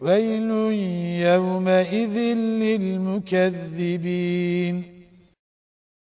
ويل يومئذ للمكذبين